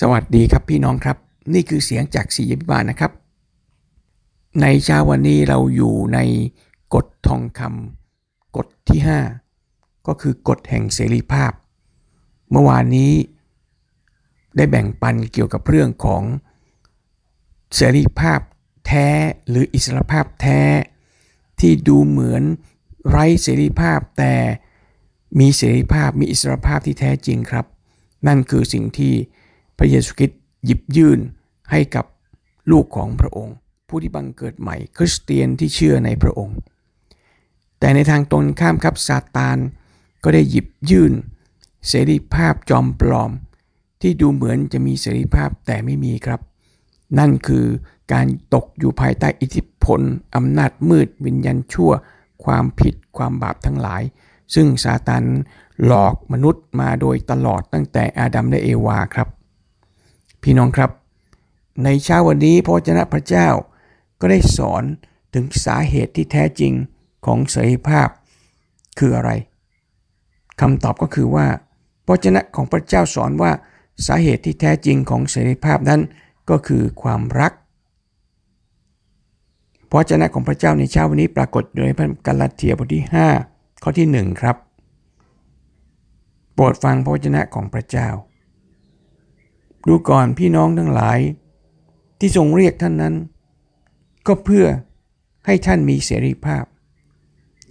สวัสดีครับพี่น้องครับ นี่คือเสียงจากสียบิบาลนะครับ ในเช้าวันนี้เราอยู่ในกฎทองคำกฎที่ 5 ก็คือกฎแห่งเสรีภาพ เมื่อวานนี้ ได้แบ่งปันเกี่ยวกับเรื่องของเสรีภาพแท้หรืออิสรภาพแท้ ที่ดูเหมือนไร้เสรีภาพแต่มีเสรีภาพมีอิสรภาพที่แท้จริงครับ นั่นคือสิ่งที่ พระเยซูคริสต์หยิบยื่นให้กับลูกของพระองค์ ผู้ที่บังเกิดใหม่ คริสเตียนที่เชื่อในพระองค์ แต่ในทางตรงข้ามครับซาตานก็ได้หยิบยื่น เสรีภาพจอมปลอม ที่ดูเหมือนจะมีเสรีภาพแต่ไม่มีครับ นั่นคือการตกอยู่ภายใต้อิทธิพลอำนาจมืดวิญญาณชั่ว ความผิดความบาปทั้งหลาย ซึ่งซาตานหลอกมนุษย์มาโดยตลอดตั้งแต่อาดัมและเอวาครับ พี่น้องครับ ในเช้าวันนี้พระเจ้าพระเจ้า ก็ได้สอนถึงสาเหตุที่แท้จริงของเสรีภาพคืออะไรคำตอบก็คือว่าพระเจ้าของพระเจ้าสอนว่าสาเหตุที่แท้จริงของเสรีภาพนั้นก็คือความรักพระเจ้าของพระเจ้าในเช้าวันนี้ปรากฏอยู่ในพระกัลาเทียบทที่ 5 ข้อที่ 1 ครับ โปรดฟังพระวจนะของพระเจ้า ดูก่อนพี่น้องทั้งหลาย ที่ทรงเรียกท่านนั้น ก็เพื่อให้ท่านมีเสรีภาพ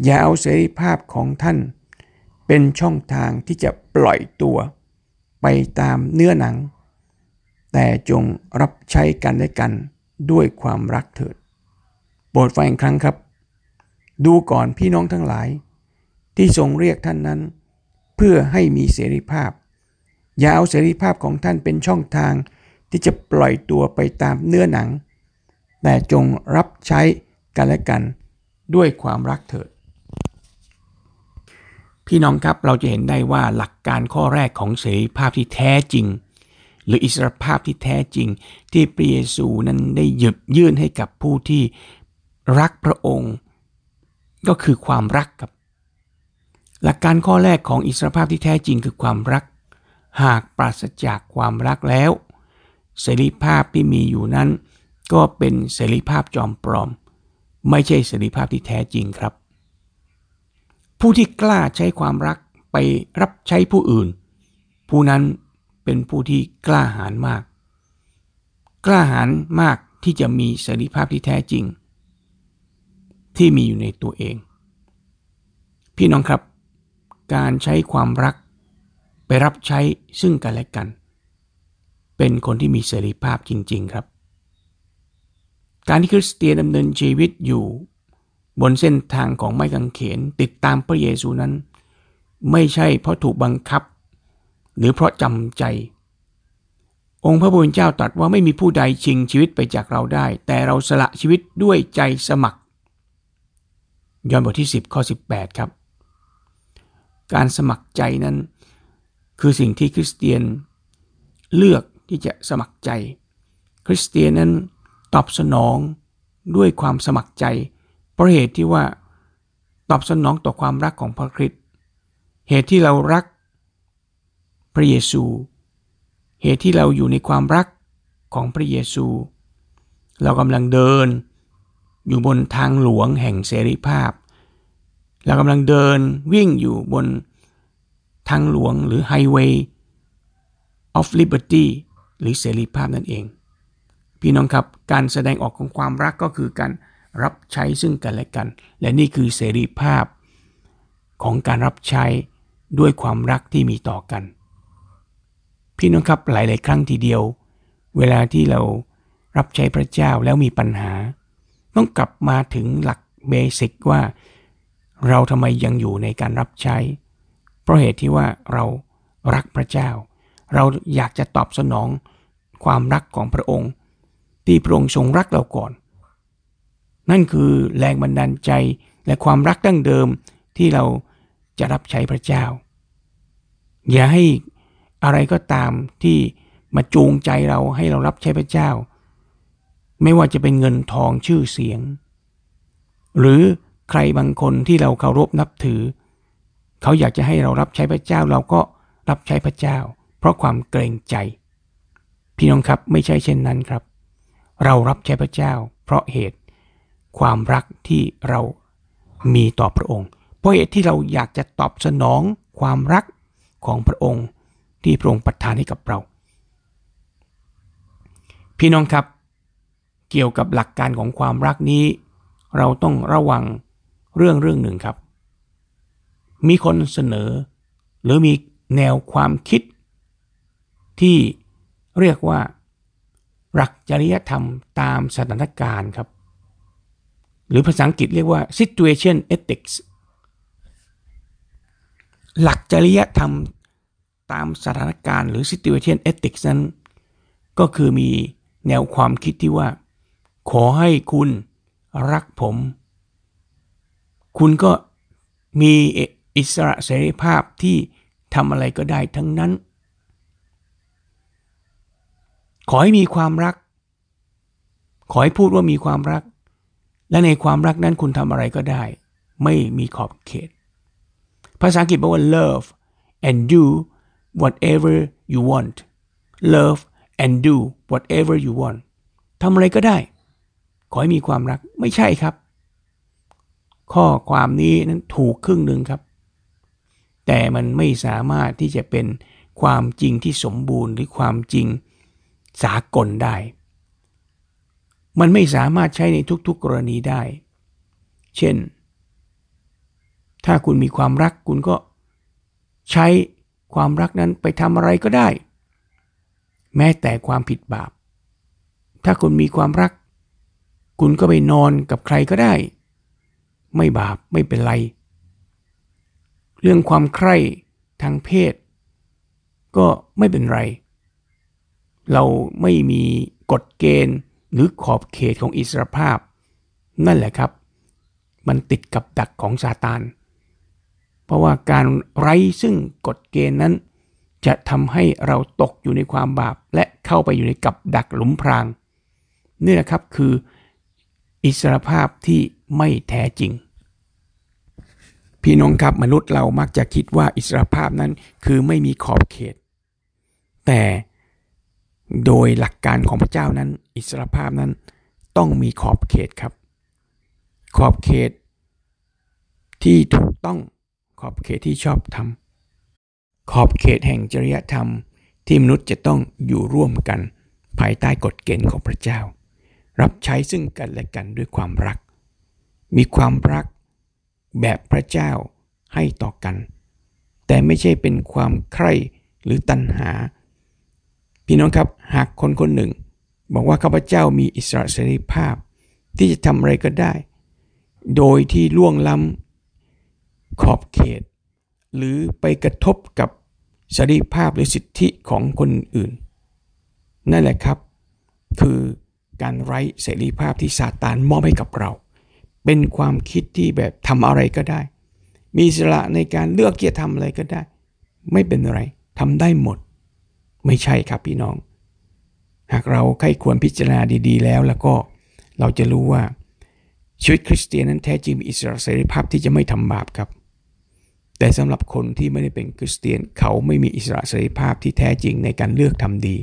อย่าเอาเสรีภาพของท่าน เป็นช่องทางที่จะปล่อยตัวไปตามเนื้อหนัง แต่จงรับใช้กันและกันด้วยความรักเถิดโปรดฟังอีกครั้งครับ ดูก่อนพี่น้องทั้งหลาย ที่ทรงเรียกท่านนั้น เพื่อให้มีเสรีภาพ อย่าเอาเสรีภาพของท่านเป็นช่องทางที่จะปล่อยตัวไปตามเนื้อหนัง แต่จงรับใช้กันและกันด้วยความรักเถิด พี่น้องครับเราจะเห็นได้ว่าหลักการข้อแรกของเสรีภาพที่แท้จริง หรืออิสรภาพที่แท้จริง ที่พระเยซูนั้นได้หยิบยื่นให้กับผู้ที่รักพระองค์ ก็คือความรักครับ หลักการข้อแรกของอิสรภาพที่แท้จริงคือความรัก หากปราศจากความรักแล้ว เสรีภาพที่มีอยู่นั้น ก็เป็นเสรีภาพจอมปลอม ไม่ใช่เสรีภาพที่แท้จริงครับ ผู้ที่กล้าใช้ความรักไปรับใช้ผู้อื่น ผู้นั้นเป็นผู้ที่กล้าหาญมาก กล้าหาญมากที่จะมีเสรีภาพที่แท้จริง ที่มีอยู่ในตัวเอง พี่น้องครับ การใช้ความรัก รับใช้ซึ่งกันและกัน เป็นคนที่มีเสรีภาพจริง ๆ ครับ การที่คริสเตียนดำเนินชีวิตอยู่บนเส้นทางของไม้กางเขนติดตามพระเยซูนั้น ไม่ใช่เพราะถูกบังคับ หรือเพราะจำใจ องค์พระผู้เป็นเจ้าตรัสว่าไม่มีผู้ใดชิงชีวิตไปจากเราได้ แต่เราสละชีวิตด้วยใจสมัคร ยอห์นบทที่ 10ข้อ18 ครับ การสมัครใจนั้น คือสิ่งที่คริสเตียนเลือกที่จะสมัครใจ คริสเตียนนั้นตอบสนองด้วยความสมัครใจเพราะเหตุที่ว่าตอบสนองต่อความรักของพระคริสต์เหตุที่เรารักพระเยซู เหตุที่เราอยู่ในความรักของพระเยซู เรากำลังเดินอยู่บนทางหลวงแห่งเสรีภาพ เรากำลังเดินวิ่งอยู่บน ทางหลวงหรือ Highway of Liberty หรือเสรีภาพนั่นเอง พี่น้องครับการแสดงออกของความรักก็คือการรับใช้ซึ่งกันและกัน และนี่คือเสรีภาพของการรับใช้ด้วยความรักที่มีต่อกัน พี่น้องครับหลาย ๆ ครั้งทีเดียว เวลาที่เรารับใช้พระเจ้าแล้วมีปัญหา ต้องกลับมาถึงหลักเบสิกว่า เราทำไมยังอยู่ในการรับใช้ เพราะเหตุที่ว่าเรารักพระเจ้า เราอยากจะตอบสนองความรักของพระองค์ ที่พระองค์ทรงรักเราก่อน นั่นคือแรงบันดาลใจและความรักดั้งเดิมที่เราจะรับใช้พระเจ้า อย่าให้อะไรก็ตามที่มาจูงใจเราให้เรารับใช้พระเจ้า ไม่ว่าจะเป็นเงินทองชื่อเสียง หรือใครบางคนที่เราเคารพนับถือ เขาอยากจะให้เรารับใช้พระเจ้าเราก็รับใช้พระเจ้า เพราะความเกรงใจ พี่น้องครับไม่ใช่เช่นนั้นครับ เรารับใช้พระเจ้า เพราะเหตุ ความรักที่เรามีต่อพระองค์ เพราะเหตุที่เราอยากจะตอบสนองความรักของพระองค์ที่พระองค์ประทานให้กับเรา พี่น้องครับ เกี่ยวกับหลักการของความรักนี้ เราต้องระวังเรื่องเรื่องหนึ่งครับ มีคนเสนอ หรือมีแนวความคิด ที่เรียกว่า หลักจริยธรรมตามสถานการณ์ครับ หรือภาษาอังกฤษเรียกว่า situation ethics หลักจริยธรรมตามสถานการณ์หรือ situation ethics นั้น ก็คือมีแนวความคิดที่ว่า ขอให้คุณรักผม คุณก็มี อิสระเสรีภาพที่ทำอะไรก็ได้ทั้งนั้น ขอให้มีความรัก ขอให้พูดว่ามีความรัก และในความรักนั้นคุณทำอะไรก็ได้ ไม่มีขอบเขต ภาษาอังกฤษบอกว่า love and do whatever you want love and do whatever you want ทำอะไรก็ได้ ขอให้มีความรัก ไม่ใช่ครับ ข้อความนี้นั้นถูกครึ่งหนึ่งครับ แต่มันไม่สามารถที่จะเป็นความจริงที่สมบูรณ์หรือความจริงสากลได้ มันไม่สามารถใช้ในทุกๆกรณีได้ เช่น ถ้าคุณมีความรักคุณก็ใช้ความรักนั้นไปทำอะไรก็ได้ แม้แต่ความผิดบาป ถ้าคุณมีความรัก คุณก็ไปนอนกับใครก็ได้ ไม่บาปไม่เป็นไร เรื่องความใคร่ทางเพศ ก็ไม่เป็นไร เราไม่มีกฎเกณฑ์หรือขอบเขตของอิสรภาพ นั่นแหละครับ มันติดกับดักของซาตาน เพราะว่าการไร้ซึ่งกฎเกณฑ์นั้น จะทำให้เราตกอยู่ในความบาป และเข้าไปอยู่ในกับดักหลุมพรางนี่นะครับคืออิสรภาพที่ไม่แท้จริง พี่น้องครับมนุษย์เรามักจะคิดว่าอิสรภาพนั้นคือไม่มีขอบเขต แต่โดยหลักการของพระเจ้านั้น อิสรภาพนั้นต้องมีขอบเขตครับ ขอบเขตที่ถูกต้องขอบเขตที่ชอบทำขอบเขตแห่งจริยธรรมที่มนุษย์จะต้องอยู่ร่วมกัน ภายใต้กฎเกณฑ์ของพระเจ้า รับใช้ซึ่งกันและกันด้วยความรัก มีความรัก แบบพระเจ้าให้ต่อกัน แต่ไม่ใช่เป็นความใคร่หรือตัณหา พี่น้องครับหากคนคนหนึ่ง บอกว่าข้าพเจ้ามีอิสระเสรีภาพ ที่จะทำอะไรก็ได้ โดยที่ล่วงล้ำขอบเขต หรือไปกระทบกับเสรีภาพหรือสิทธิของคนอื่น นั่นแหละครับ คือการไร้เสรีภาพที่ซาตานมอบให้กับเรา เป็นความคิดที่แบบทำอะไรก็ได้ มีสระในการเลือกจะทำอะไรก็ได้ ไม่เป็นไรทำได้หมด ไม่ใช่ครับพี่น้อง หากเราใครควรพิจารณาดีๆ แล้วแล้วก็เราจะรู้ว่าชีวิตคริสเตียนนั้นแท้จริงมีอิสระเสรีภาพที่จะไม่ทำบาปครับ แต่สำหรับคนที่ไม่ได้เป็นคริสเตียนเขาไม่มีอิสระเสรีภาพที่แท้จริงในการเลือกทำดี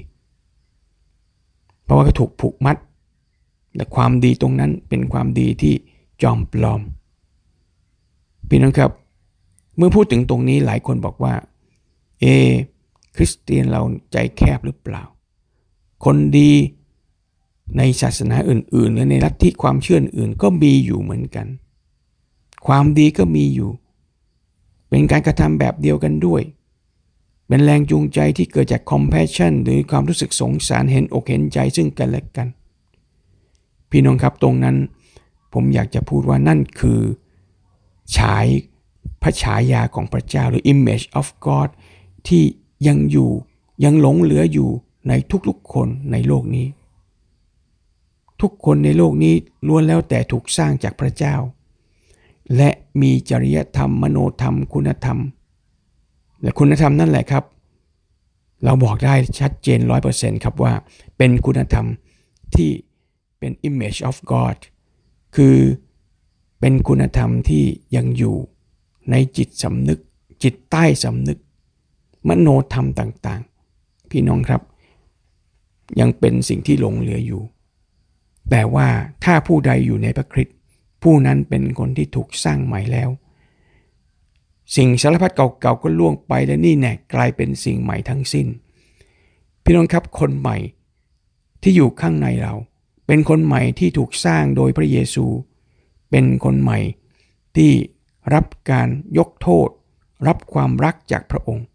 เพราะว่าเขาถูกผูกมัด และความดีตรงนั้นเป็นความดีที่ จอมปลอม พี่น้องครับ เมื่อพูดถึงตรงนี้หลายคนบอกว่า เอ คริสเตียนเราใจแคบหรือเปล่า คนดีในศาสนาอื่นๆหรือในลัทธิความเชื่ออื่นก็มีอยู่เหมือนกัน ความดีก็มีอยู่ เป็นการกระทำแบบเดียวกันด้วย เป็นแรงจูงใจที่เกิดจาก compassion หรือความรู้สึกสงสารเห็นอกเห็นใจซึ่งกันและกัน พี่น้องครับตรงนั้น ผมอยากจะพูดว่านั่นคือฉายพระฉายาของพระเจ้าหรือ image of God ที่ยังอยู่ยังหลงเหลืออยู่ในทุกๆคนในโลกนี้ ทุกคนในโลกนี้ล้วนแล้วแต่ถูกสร้างจากพระเจ้า และมีจริยธรรมมโนธรรมคุณธรรม และคุณธรรมนั่นแหละครับ เราบอกได้ชัดเจนร้อยเปอร์เซ็นต์ครับว่าเป็นคุณธรรมที่เป็น image of God คือเป็นคุณธรรมที่ยังอยู่ในจิตสำนึก จิตใต้สำนึก มโนธรรมต่างๆ พี่น้องครับ ยังเป็นสิ่งที่หลงเหลืออยู่ แต่ว่าถ้าผู้ใดอยู่ในพระคริสต์ผู้นั้นเป็นคนที่ถูกสร้างใหม่แล้ว สิ่งสารพัดเก่าๆก็ล่วงไปและนี่แน่กลายเป็นสิ่งใหม่ทั้งสิ้น พี่น้องครับคนใหม่ที่อยู่ข้างในเรา เป็นคนใหม่ที่ถูกสร้างโดยพระเยซู เป็นคนใหม่ที่รับการยกโทษ รับความรักจากพระองค์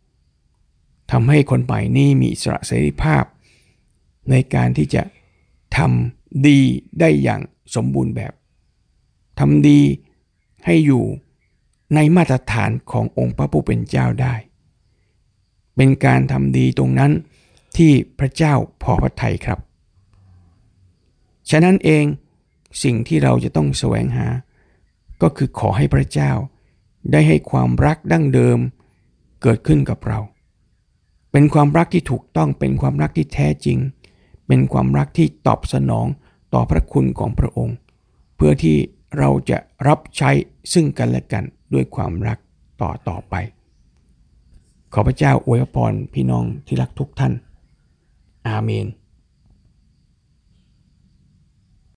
ทำให้คนใหม่นี้มีอิสระเสรีภาพ ในการที่จะทำดีได้อย่างสมบูรณ์แบบทำดีให้อยู่ในมาตรฐานขององค์พระผู้เป็นเจ้าได้ เป็นการทำดีตรงนั้นที่พระเจ้าพอพระทัยครับ ฉะนั้นเองสิ่งที่เราจะต้องแสวงหา ก็คือขอให้พระเจ้า ได้ให้ความรักดั้งเดิมเกิดขึ้นกับเรา เป็นความรักที่ถูกต้องเป็นความรักที่แท้จริง เป็นความรักที่ตอบสนองต่อพระคุณของพระองค์ เพื่อที่เราจะรับใช้ซึ่งกันและกันด้วยความรักต่อต่อไป ขอพระเจ้าอวยพรพี่น้องที่รักทุกท่าน อาเมน